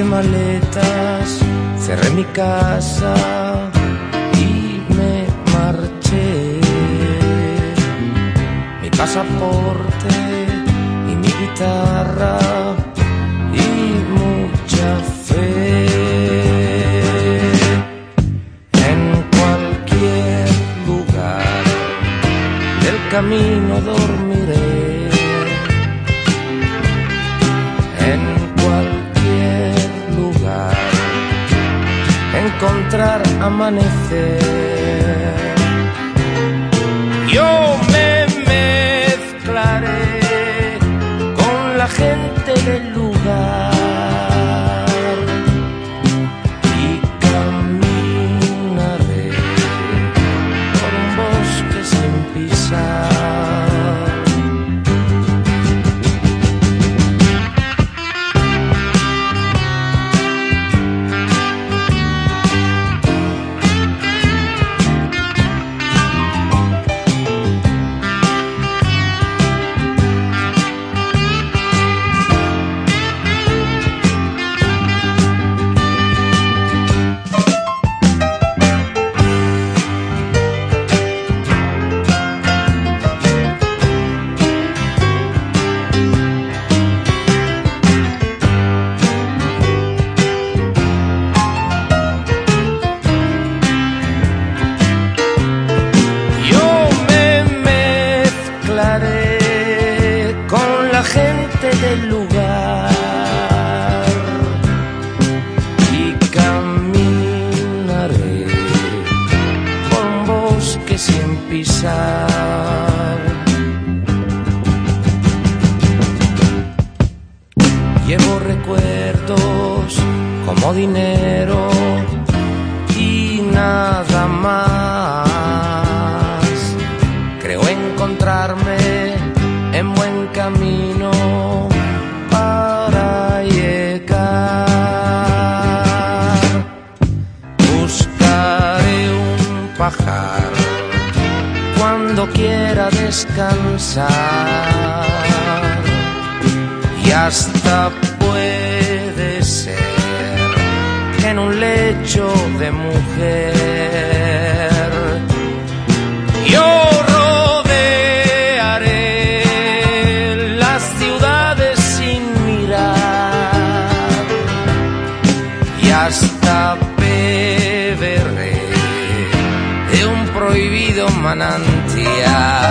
hice maletas, cerré mi casa y me marché. Mi pasaporte y mi guitarra y mucha fe. En cualquier lugar del camino encontrar amanecer. La gente del lugar y caminaré un bosque sin pisar. Llevo recuerdos como dinero y nada más. Camino para llegar. Buscaré un pajar cuando quiera descansar y hasta puede ser que en un lecho de mujer de un prohibido manantial.